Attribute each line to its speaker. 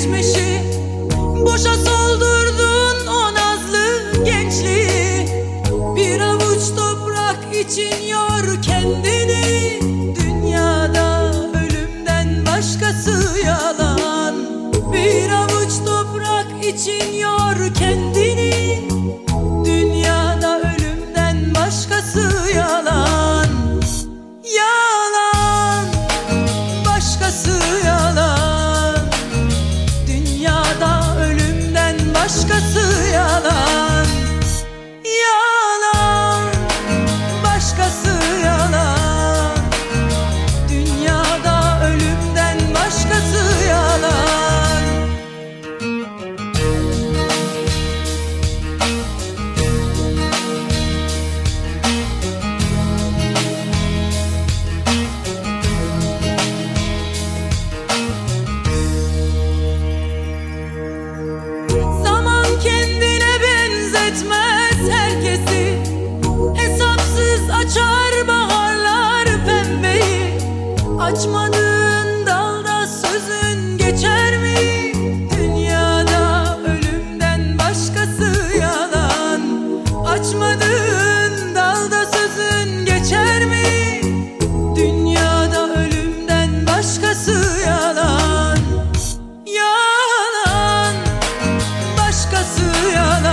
Speaker 1: geçmişi. Boşa soldurdun o nazlı gençliği. Bir avuç toprak için yor kendini. Dünyada ölümden başkası yalan. Bir avuç toprak için yor kendini benzetmez herkesi. Hesapsız açar baharlar pembeyi. Açmadığın dalda sözün geçer mi? Dünyada ölümden başkası yalan. Açmadığın dalda sözün geçer mi? Dünyada ölümden başkası yalan. Yalan. Başkası yalan